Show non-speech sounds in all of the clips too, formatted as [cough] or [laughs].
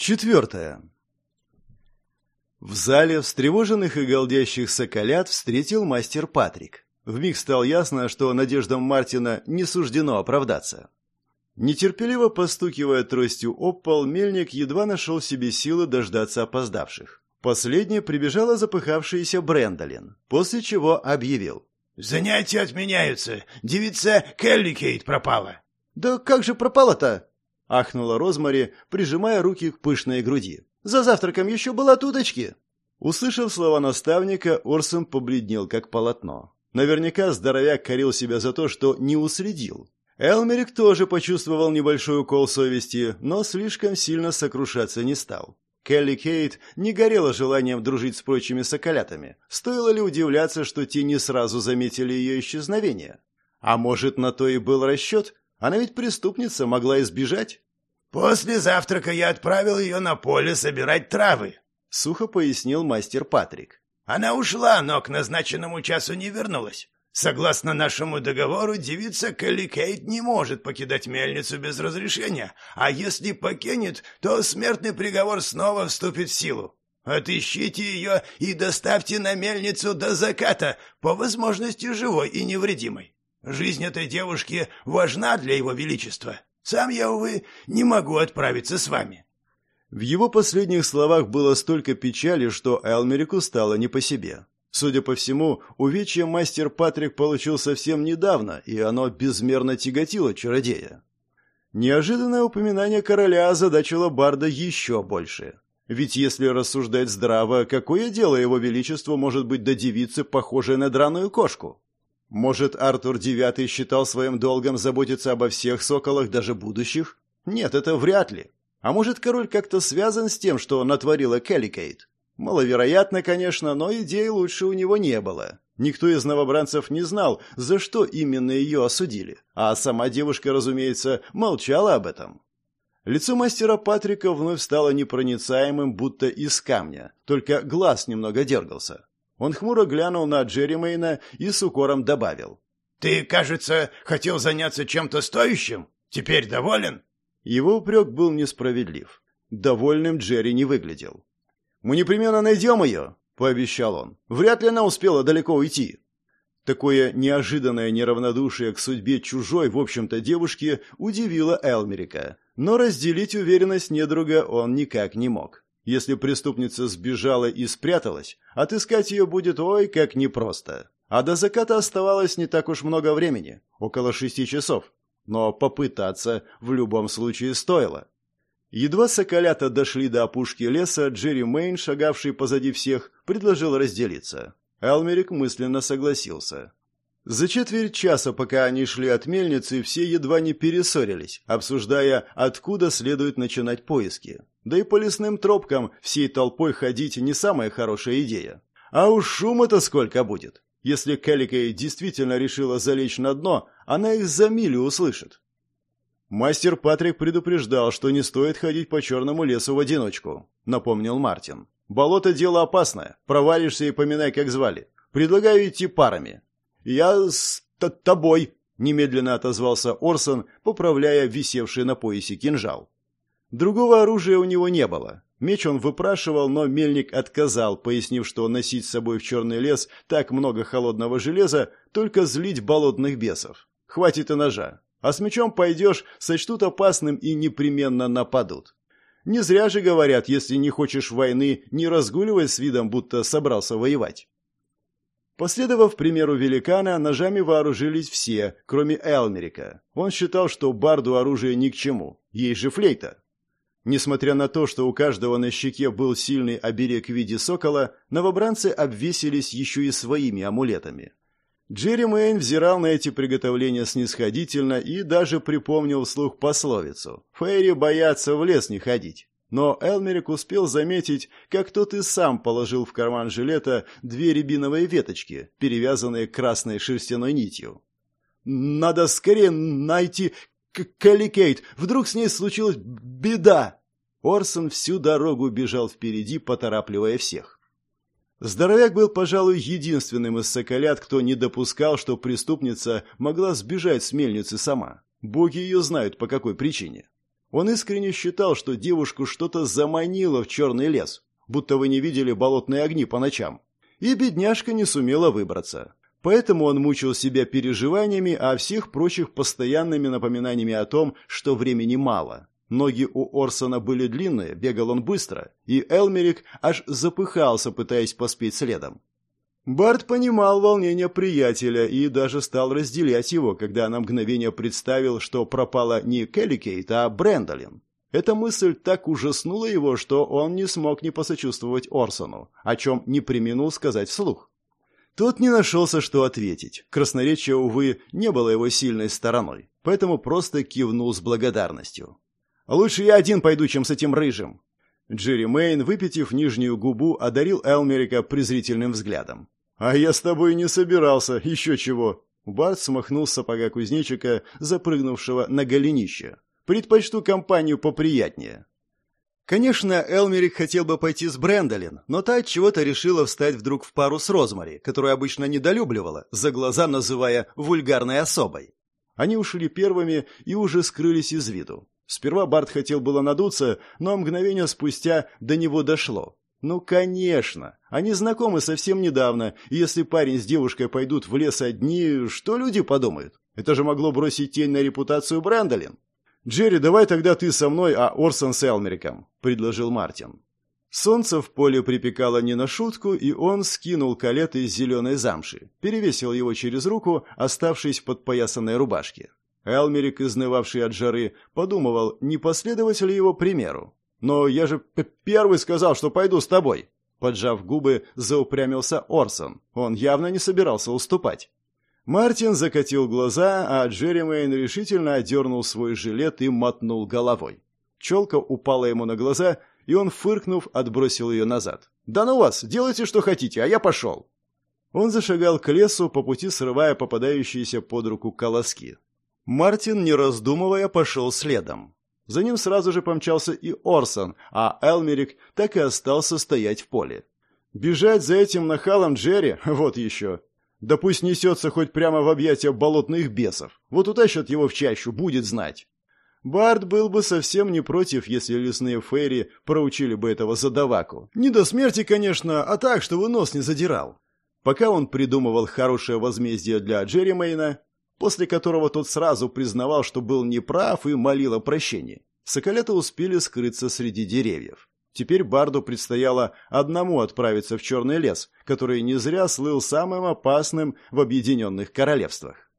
Четвертое. В зале встревоженных и голдящих соколят встретил мастер Патрик. Вмиг стало ясно, что надеждам Мартина не суждено оправдаться. Нетерпеливо постукивая тростью об пол, мельник едва нашел себе силы дождаться опоздавших. Последней прибежала запыхавшаяся Брэндолин, после чего объявил. «Занятия отменяются. Девица Келли Кейт пропала». «Да как же пропала-то?» — ахнула Розмари, прижимая руки к пышной груди. «За завтраком еще была туточки!» Услышав слова наставника, Орсон побледнел, как полотно. Наверняка здоровяк корил себя за то, что не уследил. Элмерик тоже почувствовал небольшой укол совести, но слишком сильно сокрушаться не стал. Келли Кейт не горела желанием дружить с прочими соколятами. Стоило ли удивляться, что те не сразу заметили ее исчезновение? А может, на то и был расчет? Она ведь преступница, могла избежать. «После завтрака я отправил ее на поле собирать травы», — сухо пояснил мастер Патрик. «Она ушла, но к назначенному часу не вернулась. Согласно нашему договору, девица Келли не может покидать мельницу без разрешения, а если покинет, то смертный приговор снова вступит в силу. Отыщите ее и доставьте на мельницу до заката, по возможности живой и невредимой. Жизнь этой девушки важна для его величества. Сам я, увы, не могу отправиться с вами». В его последних словах было столько печали, что Элмерику стало не по себе. Судя по всему, увечье мастер Патрик получил совсем недавно, и оно безмерно тяготило чародея. Неожиданное упоминание короля озадачило Барда еще больше. Ведь если рассуждать здраво, какое дело его величеству может быть до девицы, похожей на драную кошку? Может, Артур IX считал своим долгом заботиться обо всех соколах, даже будущих? Нет, это вряд ли. А может, король как-то связан с тем, что натворила Келликейт? Маловероятно, конечно, но идей лучше у него не было. Никто из новобранцев не знал, за что именно ее осудили. А сама девушка, разумеется, молчала об этом. Лицо мастера Патрика вновь стало непроницаемым, будто из камня, только глаз немного дергался. Он хмуро глянул на Джерри и с укором добавил. «Ты, кажется, хотел заняться чем-то стоящим? Теперь доволен?» Его упрек был несправедлив. Довольным Джерри не выглядел. «Мы непременно найдем ее», — пообещал он. «Вряд ли она успела далеко уйти». Такое неожиданное неравнодушие к судьбе чужой, в общем-то, девушки удивило Элмерика. Но разделить уверенность недруга он никак не мог. Если преступница сбежала и спряталась, отыскать ее будет ой как непросто. А до заката оставалось не так уж много времени, около шести часов. Но попытаться в любом случае стоило. Едва соколята дошли до опушки леса, Джерри Мэйн, шагавший позади всех, предложил разделиться. Элмерик мысленно согласился. За четверть часа, пока они шли от мельницы, все едва не перессорились, обсуждая, откуда следует начинать поиски. Да и по лесным тропкам всей толпой ходить не самая хорошая идея. А уж шума-то сколько будет. Если Калика действительно решила залечь на дно, она их за милю услышит. Мастер Патрик предупреждал, что не стоит ходить по черному лесу в одиночку, напомнил Мартин. Болото дело опасное, провалишься и поминай, как звали. Предлагаю идти парами. Я с тобой, немедленно отозвался Орсон, поправляя висевший на поясе кинжал. Другого оружия у него не было. Меч он выпрашивал, но мельник отказал, пояснив, что носить с собой в черный лес так много холодного железа, только злить болотных бесов. Хватит и ножа. А с мечом пойдешь, сочтут опасным и непременно нападут. Не зря же говорят, если не хочешь войны, не разгуливай с видом, будто собрался воевать. Последовав примеру великана, ножами вооружились все, кроме Элмерика. Он считал, что барду оружие ни к чему, ей же флейта. Несмотря на то, что у каждого на щеке был сильный оберег в виде сокола, новобранцы обвесились еще и своими амулетами. Джерри Мэйн взирал на эти приготовления снисходительно и даже припомнил вслух пословицу «Фейри боятся в лес не ходить». Но Элмерик успел заметить, как тот и сам положил в карман жилета две рябиновые веточки, перевязанные красной шерстяной нитью. «Надо скорее найти Келли Кейт, вдруг с ней случилась беда!» Орсон всю дорогу бежал впереди, поторапливая всех. Здоровяк был, пожалуй, единственным из соколят, кто не допускал, что преступница могла сбежать с мельницы сама. Боги ее знают, по какой причине. Он искренне считал, что девушку что-то заманило в черный лес, будто вы не видели болотные огни по ночам. И бедняжка не сумела выбраться. Поэтому он мучил себя переживаниями, а всех прочих постоянными напоминаниями о том, что времени мало. Ноги у Орсона были длинные, бегал он быстро, и Элмерик аж запыхался, пытаясь поспеть следом. Барт понимал волнение приятеля и даже стал разделять его, когда на мгновение представил, что пропала не Келли Кейт, а Брэндолин. Эта мысль так ужаснула его, что он не смог не посочувствовать Орсону, о чем не применил сказать вслух. Тот не нашелся, что ответить. Красноречие, увы, не было его сильной стороной, поэтому просто кивнул с благодарностью. «Лучше я один пойду, чем с этим рыжим». Джерри Мэйн, выпитив нижнюю губу, одарил Элмерика презрительным взглядом. «А я с тобой не собирался, еще чего!» Барт смахнул с сапога кузнечика, запрыгнувшего на голенище. «Предпочту компанию поприятнее». Конечно, Элмерик хотел бы пойти с Брэндолин, но та чего-то решила встать вдруг в пару с Розмари, которую обычно недолюбливала, за глаза называя вульгарной особой. Они ушли первыми и уже скрылись из виду. Сперва Барт хотел было надуться, но мгновение спустя до него дошло. Ну, конечно. Они знакомы совсем недавно, и если парень с девушкой пойдут в лес одни, что люди подумают? Это же могло бросить тень на репутацию Брэндолин. «Джерри, давай тогда ты со мной, а Орсон с Элмериком», — предложил Мартин. Солнце в поле припекало не на шутку, и он скинул калет из зеленой замши, перевесил его через руку, оставшись под поясанной рубашке. Элмерик, изнывавший от жары, подумывал, не последовать ли его примеру. «Но я же первый сказал, что пойду с тобой!» Поджав губы, заупрямился Орсон. Он явно не собирался уступать. Мартин закатил глаза, а Джерри Мэйн решительно одернул свой жилет и мотнул головой. Челка упала ему на глаза, и он, фыркнув, отбросил ее назад. «Да ну вас! Делайте, что хотите, а я пошел!» Он зашагал к лесу, по пути срывая попадающиеся под руку колоски. Мартин, не раздумывая, пошел следом. За ним сразу же помчался и Орсон, а Элмерик так и остался стоять в поле. Бежать за этим нахалом Джерри, [laughs] вот еще. Да пусть несется хоть прямо в объятия болотных бесов. Вот утащат его в чащу, будет знать. Барт был бы совсем не против, если лесные фейри проучили бы этого задаваку. Не до смерти, конечно, а так, чтобы нос не задирал. Пока он придумывал хорошее возмездие для Джерри Мейна, после которого тот сразу признавал, что был неправ и молил о прощении. Соколеты успели скрыться среди деревьев. Теперь Барду предстояло одному отправиться в Черный лес, который не зря слыл самым опасным в Объединенных Королевствах.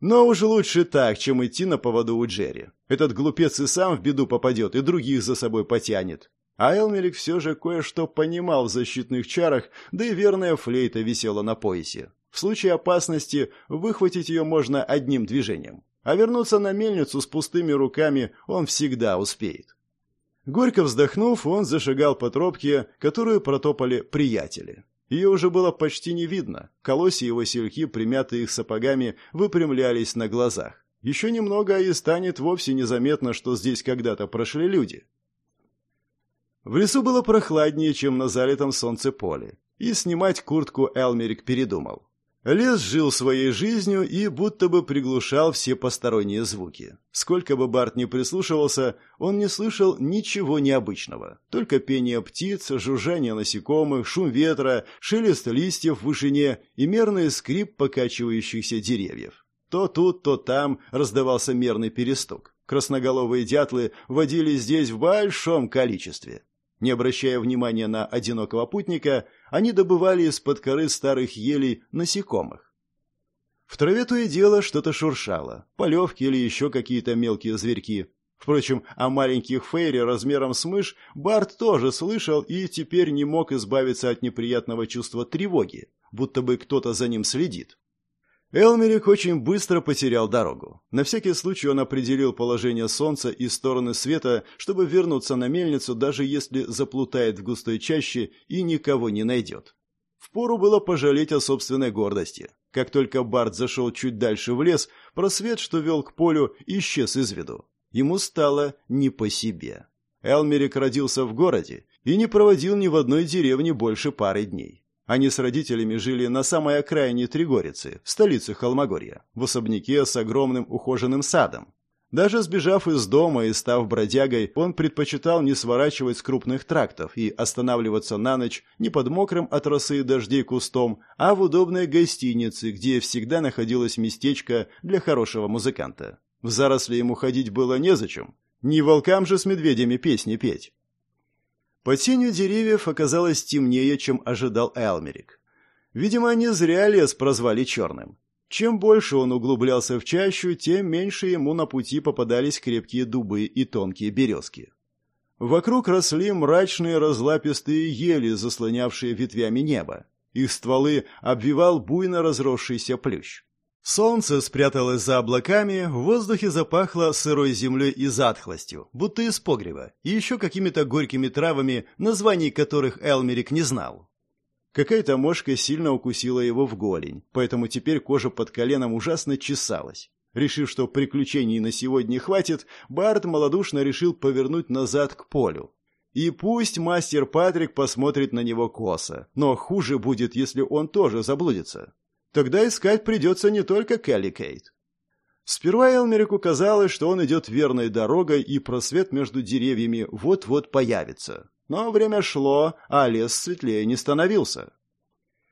Но уж лучше так, чем идти на поводу у Джерри. Этот глупец и сам в беду попадет, и других за собой потянет. А Элмерик все же кое-что понимал в защитных чарах, да и верная флейта висела на поясе. В случае опасности выхватить ее можно одним движением. А вернуться на мельницу с пустыми руками он всегда успеет. Горько вздохнув, он зашагал по тропке, которую протопали приятели. Ее уже было почти не видно. Колосья его сельки, примятые их сапогами, выпрямлялись на глазах. Еще немного, и станет вовсе незаметно, что здесь когда-то прошли люди. В лесу было прохладнее, чем на залитом солнце поле, и снимать куртку Элмерик передумал. Лес жил своей жизнью и будто бы приглушал все посторонние звуки. Сколько бы Барт ни прислушивался, он не слышал ничего необычного. Только пение птиц, жужжание насекомых, шум ветра, шелест листьев в вышине и мерный скрип покачивающихся деревьев. То тут, то там раздавался мерный перестук. Красноголовые дятлы водили здесь в большом количестве. Не обращая внимания на одинокого путника, они добывали из-под коры старых елей насекомых. В траве то и дело что-то шуршало, полевки или еще какие-то мелкие зверьки. Впрочем, о маленьких фейри размером с мышь Барт тоже слышал и теперь не мог избавиться от неприятного чувства тревоги, будто бы кто-то за ним следит. Элмерик очень быстро потерял дорогу. На всякий случай он определил положение солнца и стороны света, чтобы вернуться на мельницу, даже если заплутает в густой чаще и никого не найдет. Впору было пожалеть о собственной гордости. Как только Барт зашел чуть дальше в лес, просвет, что вел к полю, исчез из виду. Ему стало не по себе. Элмерик родился в городе и не проводил ни в одной деревне больше пары дней. Они с родителями жили на самой окраине Тригорицы, столице Холмогорья, в особняке с огромным ухоженным садом. Даже сбежав из дома и став бродягой, он предпочитал не сворачивать с крупных трактов и останавливаться на ночь не под мокрым от росы и дождей кустом, а в удобной гостинице, где всегда находилось местечко для хорошего музыканта. В заросли ему ходить было незачем. Не волкам же с медведями песни петь. Под сенью деревьев оказалось темнее, чем ожидал Элмерик. Видимо, не зря лес прозвали черным. Чем больше он углублялся в чащу, тем меньше ему на пути попадались крепкие дубы и тонкие березки. Вокруг росли мрачные разлапистые ели, заслонявшие ветвями небо. Их стволы обвивал буйно разросшийся плющ. Солнце спряталось за облаками, в воздухе запахло сырой землей и затхлостью, будто из погреба, и еще какими-то горькими травами, названий которых Элмерик не знал. Какая-то мошка сильно укусила его в голень, поэтому теперь кожа под коленом ужасно чесалась. Решив, что приключений на сегодня хватит, Барт малодушно решил повернуть назад к полю. И пусть мастер Патрик посмотрит на него косо, но хуже будет, если он тоже заблудится. Тогда искать придется не только Келли Кейт. Сперва Элмерику казалось, что он идет верной дорогой, и просвет между деревьями вот-вот появится. Но время шло, а лес светлее не становился.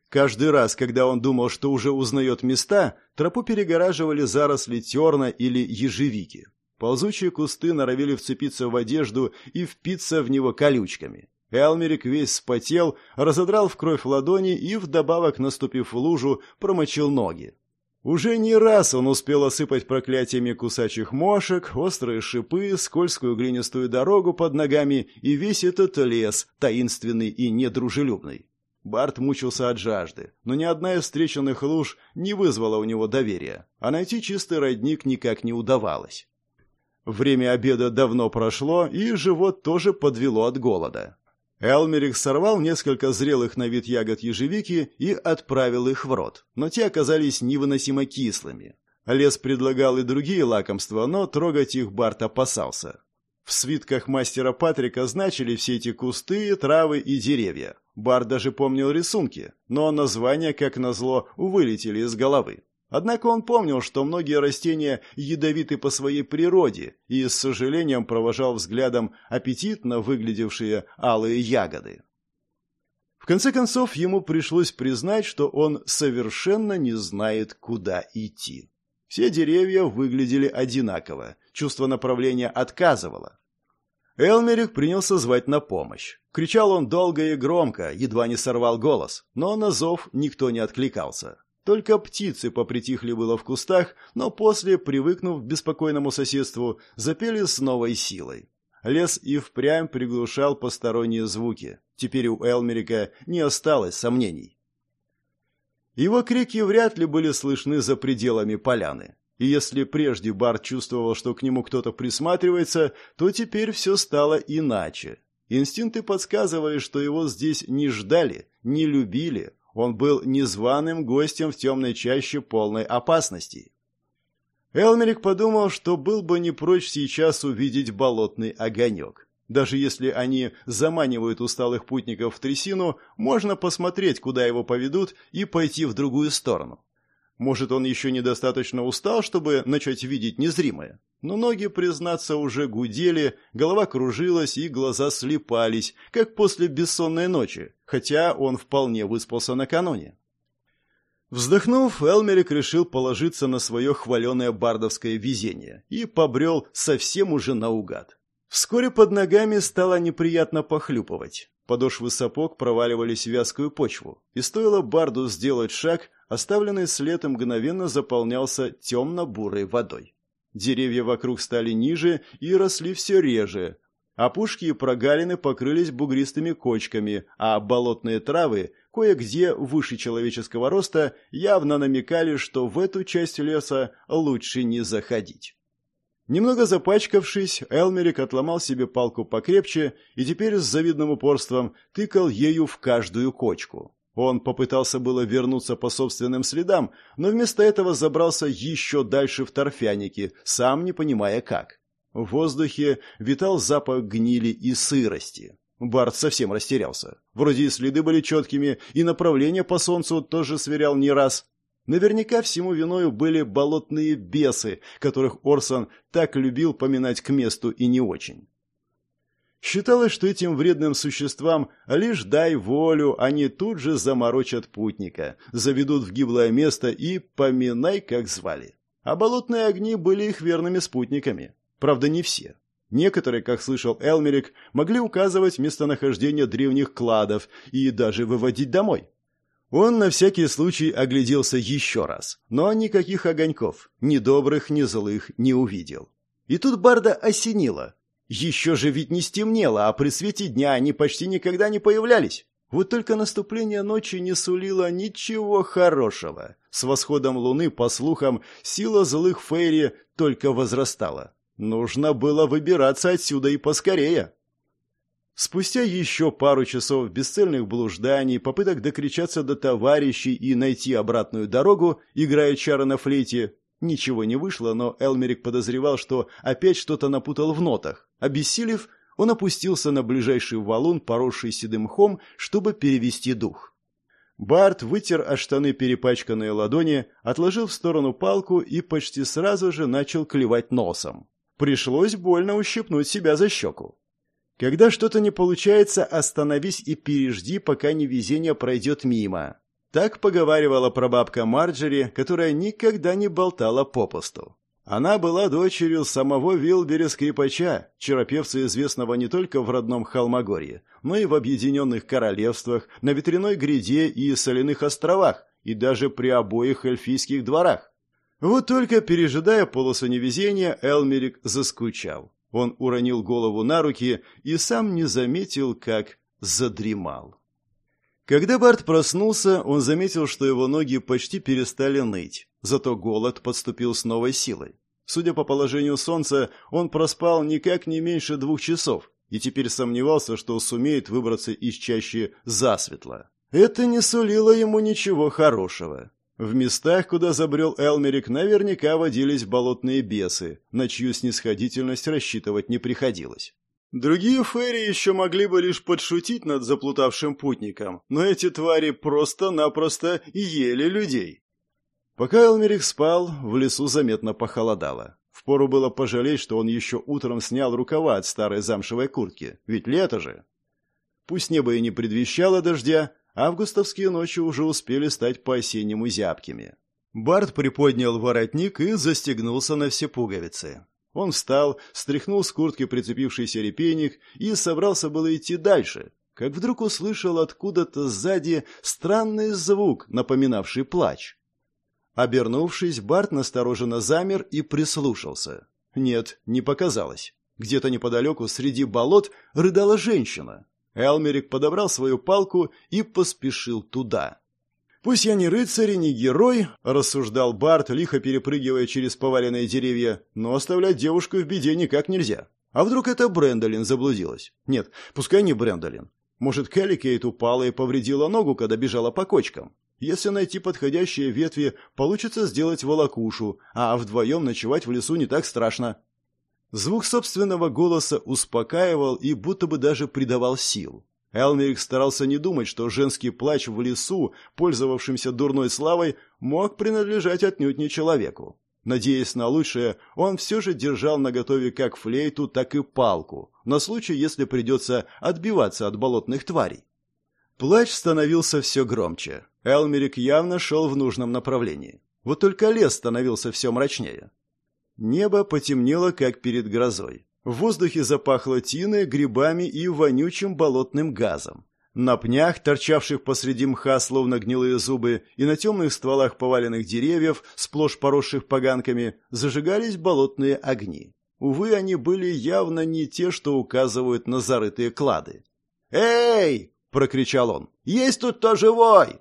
Каждый раз, когда он думал, что уже узнает места, тропу перегораживали заросли терна или ежевики. Ползучие кусты норовили вцепиться в одежду и впиться в него колючками. Элмерик весь спотел, разодрал в кровь ладони и, вдобавок наступив в лужу, промочил ноги. Уже не раз он успел осыпать проклятиями кусачих мошек, острые шипы, скользкую глинистую дорогу под ногами и весь этот лес, таинственный и недружелюбный. Барт мучился от жажды, но ни одна из встреченных луж не вызвала у него доверия, а найти чистый родник никак не удавалось. Время обеда давно прошло, и живот тоже подвело от голода. Элмерик сорвал несколько зрелых на вид ягод ежевики и отправил их в рот, но те оказались невыносимо кислыми. Лес предлагал и другие лакомства, но трогать их Барт опасался. В свитках мастера Патрика значили все эти кусты, травы и деревья. Барт даже помнил рисунки, но названия, как назло, вылетели из головы. Однако он помнил, что многие растения ядовиты по своей природе и с сожалением провожал взглядом аппетитно выглядевшие алые ягоды. В конце концов, ему пришлось признать, что он совершенно не знает, куда идти. Все деревья выглядели одинаково, чувство направления отказывало. Элмерик принялся звать на помощь. Кричал он долго и громко, едва не сорвал голос, но на зов никто не откликался. Только птицы попритихли было в кустах, но после, привыкнув к беспокойному соседству, запели с новой силой. Лес и впрямь приглушал посторонние звуки. Теперь у Элмерика не осталось сомнений. Его крики вряд ли были слышны за пределами поляны. И если прежде Бар чувствовал, что к нему кто-то присматривается, то теперь все стало иначе. Инстинкты подсказывали, что его здесь не ждали, не любили, он был незваным гостем в темной чаще полной опасности. Элмерик подумал, что был бы не прочь сейчас увидеть болотный огонек. Даже если они заманивают усталых путников в трясину, можно посмотреть, куда его поведут, и пойти в другую сторону. Может, он еще недостаточно устал, чтобы начать видеть незримое. Но ноги, признаться, уже гудели, голова кружилась и глаза слепались, как после бессонной ночи, хотя он вполне выспался накануне. Вздохнув, Элмерик решил положиться на свое хваленое бардовское везение и побрел совсем уже наугад. Вскоре под ногами стало неприятно похлюпывать. Подошвы сапог проваливались в вязкую почву, и стоило Барду сделать шаг, оставленный след мгновенно заполнялся темно-бурой водой. Деревья вокруг стали ниже и росли все реже. Опушки и прогалины покрылись бугристыми кочками, а болотные травы, кое-где выше человеческого роста, явно намекали, что в эту часть леса лучше не заходить. Немного запачкавшись, Элмерик отломал себе палку покрепче и теперь с завидным упорством тыкал ею в каждую кочку. Он попытался было вернуться по собственным следам, но вместо этого забрался еще дальше в торфяники, сам не понимая как. В воздухе витал запах гнили и сырости. Барт совсем растерялся. Вроде и следы были четкими, и направление по солнцу тоже сверял не раз. Наверняка всему виною были болотные бесы, которых Орсон так любил поминать к месту и не очень. Считалось, что этим вредным существам лишь дай волю, они тут же заморочат путника, заведут в гиблое место и поминай, как звали. А болотные огни были их верными спутниками. Правда, не все. Некоторые, как слышал Элмерик, могли указывать местонахождение древних кладов и даже выводить домой. Он на всякий случай огляделся еще раз, но никаких огоньков, ни добрых, ни злых, не увидел. И тут Барда осенило. Еще же ведь не стемнело, а при свете дня они почти никогда не появлялись. Вот только наступление ночи не сулило ничего хорошего. С восходом луны, по слухам, сила злых Фейри только возрастала. Нужно было выбираться отсюда и поскорее. Спустя еще пару часов бесцельных блужданий, попыток докричаться до товарищей и найти обратную дорогу, играя чары на флейте, Ничего не вышло, но Элмерик подозревал, что опять что-то напутал в нотах. Обессилев, он опустился на ближайший валун, поросший седым мхом, чтобы перевести дух. Барт вытер о штаны перепачканные ладони, отложил в сторону палку и почти сразу же начал клевать носом. Пришлось больно ущипнуть себя за щеку. Когда что-то не получается, остановись и пережди, пока невезение пройдет мимо. Так поговаривала прабабка Марджери, которая никогда не болтала попусту. Она была дочерью самого Вилбери Скрипача, черопевца, известного не только в родном Холмогорье, но и в Объединенных Королевствах, на Ветряной Гряде и Соляных островах, и даже при обоих эльфийских дворах. Вот только, пережидая полосу невезения, Элмерик заскучал. Он уронил голову на руки и сам не заметил, как задремал. Когда Барт проснулся, он заметил, что его ноги почти перестали ныть, зато голод подступил с новой силой. Судя по положению солнца, он проспал никак не меньше двух часов и теперь сомневался, что сумеет выбраться из чащи засветло. Это не сулило ему ничего хорошего. В местах, куда забрел Элмерик, наверняка водились болотные бесы, на чью снисходительность рассчитывать не приходилось. Другие фейри еще могли бы лишь подшутить над заплутавшим путником, но эти твари просто-напросто ели людей. Пока Элмерик спал, в лесу заметно похолодало. Впору было пожалеть, что он еще утром снял рукава от старой замшевой куртки, ведь лето же. Пусть небо и не предвещало дождя, августовские ночи уже успели стать по-осеннему зябкими. Барт приподнял воротник и застегнулся на все пуговицы. Он встал, стряхнул с куртки прицепившийся репейник и собрался было идти дальше, как вдруг услышал откуда-то сзади странный звук, напоминавший плач. Обернувшись, Барт настороженно замер и прислушался. Нет, не показалось. Где-то неподалеку, среди болот, рыдала женщина. Элмерик подобрал свою палку и поспешил туда. «Пусть я не рыцарь и не герой», — рассуждал Барт, лихо перепрыгивая через поваленные деревья, «но оставлять девушку в беде никак нельзя. А вдруг это Брэндолин заблудилась? Нет, пускай не Брэндолин. Может, Келли Кейт упала и повредила ногу, когда бежала по кочкам? Если найти подходящие ветви, получится сделать волокушу, а вдвоем ночевать в лесу не так страшно». Звук собственного голоса успокаивал и будто бы даже придавал сил. Элмерик старался не думать, что женский плач в лесу, пользовавшимся дурной славой, мог принадлежать отнюдь не человеку. Надеясь на лучшее, он все же держал наготове как флейту, так и палку, на случай, если придется отбиваться от болотных тварей. Плач становился все громче. Элмерик явно шел в нужном направлении. Вот только лес становился все мрачнее. Небо потемнело, как перед грозой. В воздухе запахло тиной, грибами и вонючим болотным газом. На пнях, торчавших посреди мха, словно гнилые зубы, и на темных стволах поваленных деревьев, сплошь поросших поганками, зажигались болотные огни. Увы, они были явно не те, что указывают на зарытые клады. «Эй!» — прокричал он. «Есть тут кто живой!»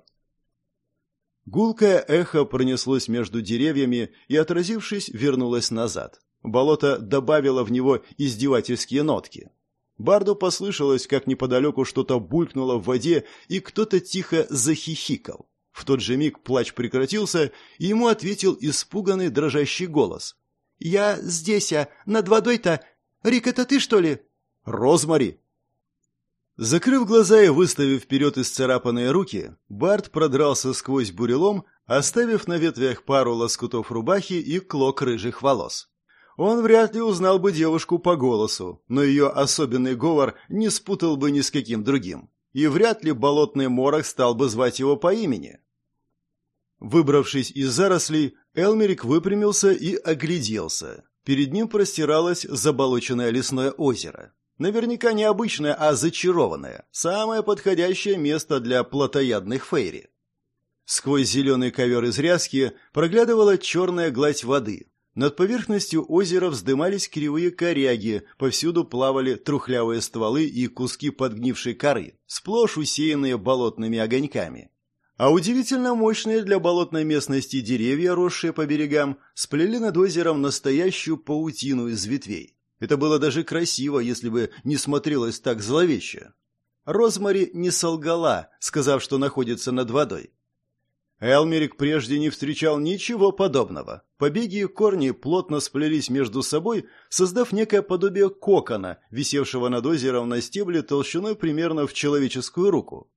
Гулкое эхо пронеслось между деревьями и, отразившись, вернулось назад. Болото добавило в него издевательские нотки. Барду послышалось, как неподалеку что-то булькнуло в воде, и кто-то тихо захихикал. В тот же миг плач прекратился, и ему ответил испуганный дрожащий голос. «Я здесь, а над водой-то... Рик, это ты, что ли?» «Розмари!» Закрыв глаза и выставив вперед исцарапанные руки, Барт продрался сквозь бурелом, оставив на ветвях пару лоскутов рубахи и клок рыжих волос. Он вряд ли узнал бы девушку по голосу, но ее особенный говор не спутал бы ни с каким другим. И вряд ли болотный морок стал бы звать его по имени. Выбравшись из зарослей, Элмерик выпрямился и огляделся. Перед ним простиралось заболоченное лесное озеро. Наверняка не а зачарованное. Самое подходящее место для плотоядных фейри. Сквозь зеленый ковер из ряски проглядывала черная гладь воды, над поверхностью озера вздымались кривые коряги, повсюду плавали трухлявые стволы и куски подгнившей коры, сплошь усеянные болотными огоньками. А удивительно мощные для болотной местности деревья, росшие по берегам, сплели над озером настоящую паутину из ветвей. Это было даже красиво, если бы не смотрелось так зловеще. Розмари не солгала, сказав, что находится над водой. Элмерик прежде не встречал ничего подобного. Побеги и корни плотно сплелись между собой, создав некое подобие кокона, висевшего над озером на стебле толщиной примерно в человеческую руку.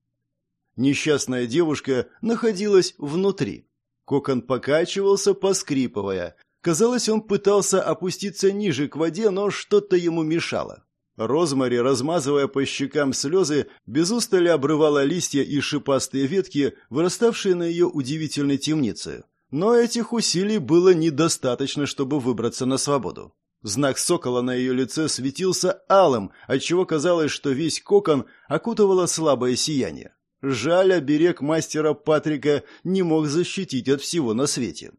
Несчастная девушка находилась внутри. Кокон покачивался, поскрипывая. Казалось, он пытался опуститься ниже к воде, но что-то ему мешало. Розмари, размазывая по щекам слезы, без устали обрывала листья и шипастые ветки, выраставшие на ее удивительной темнице. Но этих усилий было недостаточно, чтобы выбраться на свободу. Знак сокола на ее лице светился алым, отчего казалось, что весь кокон окутывало слабое сияние. Жаль, оберег мастера Патрика не мог защитить от всего на свете.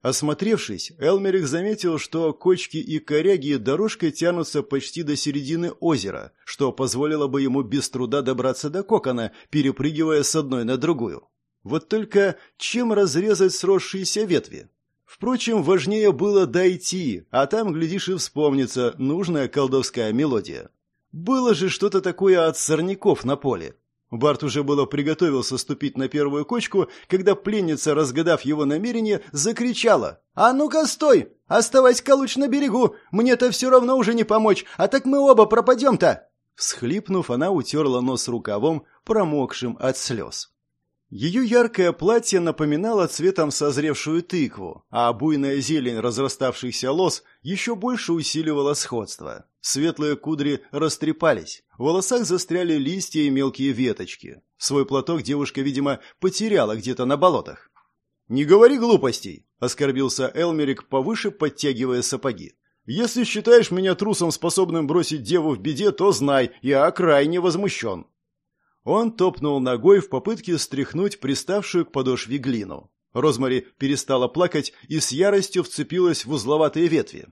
Осмотревшись, Элмерик заметил, что кочки и коряги дорожкой тянутся почти до середины озера, что позволило бы ему без труда добраться до кокона, перепрыгивая с одной на другую. Вот только чем разрезать сросшиеся ветви? Впрочем, важнее было дойти, а там, глядишь, и вспомнится нужная колдовская мелодия. Было же что-то такое от сорняков на поле. Барт уже было приготовился ступить на первую кочку, когда пленница, разгадав его намерение, закричала. «А ну-ка, стой! Оставайся-ка лучше на берегу! Мне-то все равно уже не помочь, а так мы оба пропадем-то!» Всхлипнув, она утерла нос рукавом, промокшим от слез. Ее яркое платье напоминало цветом созревшую тыкву, а буйная зелень разраставшихся лос еще больше усиливала сходство. Светлые кудри растрепались, в волосах застряли листья и мелкие веточки. Свой платок девушка, видимо, потеряла где-то на болотах. «Не говори глупостей!» — оскорбился Элмерик, повыше подтягивая сапоги. «Если считаешь меня трусом, способным бросить деву в беде, то знай, я крайне возмущен». Он топнул ногой в попытке стряхнуть приставшую к подошве глину. Розмари перестала плакать и с яростью вцепилась в узловатые ветви.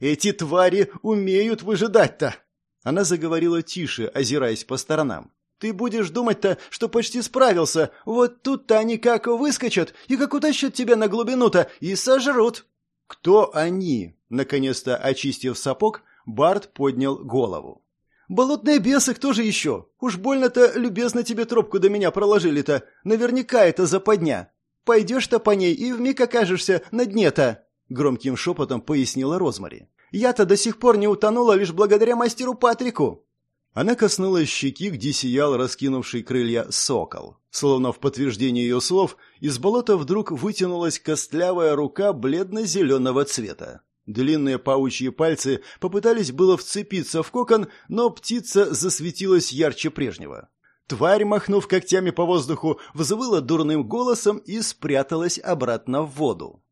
«Эти твари умеют выжидать-то!» Она заговорила тише, озираясь по сторонам. «Ты будешь думать-то, что почти справился. Вот тут-то они как выскочат и как утащат тебя на глубину-то и сожрут». «Кто они?» Наконец-то, очистив сапог, Барт поднял голову. «Болотные бесы, кто же еще? Уж больно-то любезно тебе тропку до меня проложили-то. Наверняка это западня. Пойдешь-то по ней и вмиг окажешься на дне-то», — громким шепотом пояснила Розмари. «Я-то до сих пор не утонула лишь благодаря мастеру Патрику». Она коснулась щеки, где сиял раскинувший крылья сокол. Словно в подтверждение ее слов, из болота вдруг вытянулась костлявая рука бледно-зеленого цвета. Длинные паучьи пальцы попытались было вцепиться в кокон, но птица засветилась ярче прежнего. Тварь, махнув когтями по воздуху, взвыла дурным голосом и спряталась обратно в воду.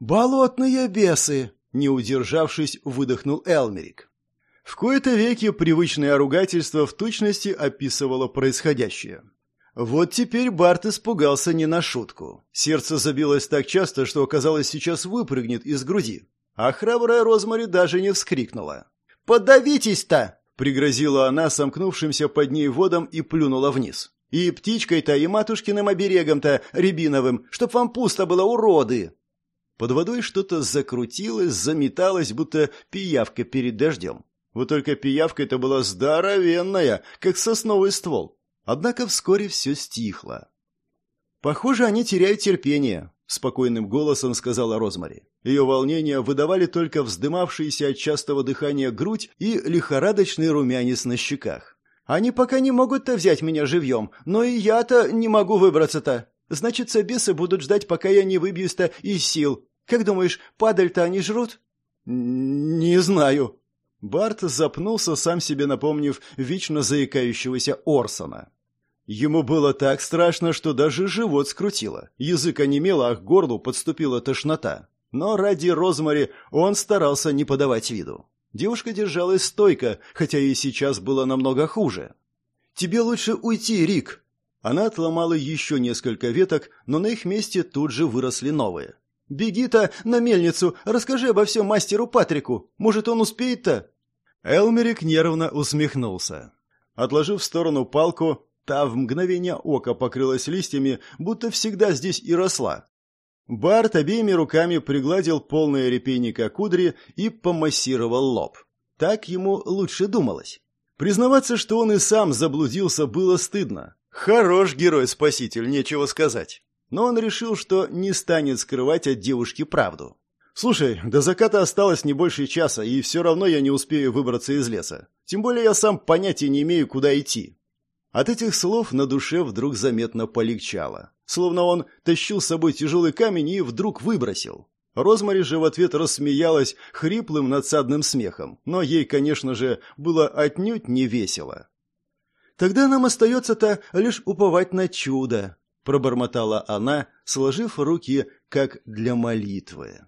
«Болотные бесы!» — не удержавшись, выдохнул Элмерик. В кои-то веки привычное ругательство в точности описывало происходящее. Вот теперь Барт испугался не на шутку. Сердце забилось так часто, что, казалось, сейчас выпрыгнет из груди. А храбрая Розмари даже не вскрикнула. «Подавитесь-то!» — пригрозила она сомкнувшимся под ней водом и плюнула вниз. «И птичкой-то, и матушкиным оберегом-то рябиновым, чтоб вам пусто было, уроды!» Под водой что-то закрутилось, заметалось, будто пиявка перед дождем. Вот только пиявка это была здоровенная, как сосновый ствол. Однако вскоре все стихло. «Похоже, они теряют терпение», — спокойным голосом сказала Розмари. Ее волнение выдавали только вздымавшиеся от частого дыхания грудь и лихорадочный румянец на щеках. «Они пока не могут-то взять меня живьем, но и я-то не могу выбраться-то. Значит, бесы будут ждать, пока я не выбьюсь-то из сил. Как думаешь, падаль-то они жрут?» «Не знаю». Барт запнулся, сам себе напомнив вечно заикающегося Орсона. Ему было так страшно, что даже живот скрутило. Язык онемел, а к горлу подступила тошнота. Но ради Розмари он старался не подавать виду. Девушка держалась стойко, хотя и сейчас было намного хуже. «Тебе лучше уйти, Рик!» Она отломала еще несколько веток, но на их месте тут же выросли новые. «Беги-то на мельницу, расскажи обо всем мастеру Патрику. Может, он успеет-то?» Элмерик нервно усмехнулся. Отложив в сторону палку, та в мгновение ока покрылась листьями, будто всегда здесь и росла. Барт обеими руками пригладил полные репейника кудри и помассировал лоб. Так ему лучше думалось. Признаваться, что он и сам заблудился, было стыдно. Хорош герой-спаситель, нечего сказать. Но он решил, что не станет скрывать от девушки правду. «Слушай, до заката осталось не больше часа, и все равно я не успею выбраться из леса. Тем более я сам понятия не имею, куда идти». От этих слов на душе вдруг заметно полегчало. Словно он тащил с собой тяжелый камень и вдруг выбросил. Розмари же в ответ рассмеялась хриплым надсадным смехом, но ей, конечно же, было отнюдь не весело. «Тогда нам остается-то лишь уповать на чудо», — пробормотала она, сложив руки, как для молитвы.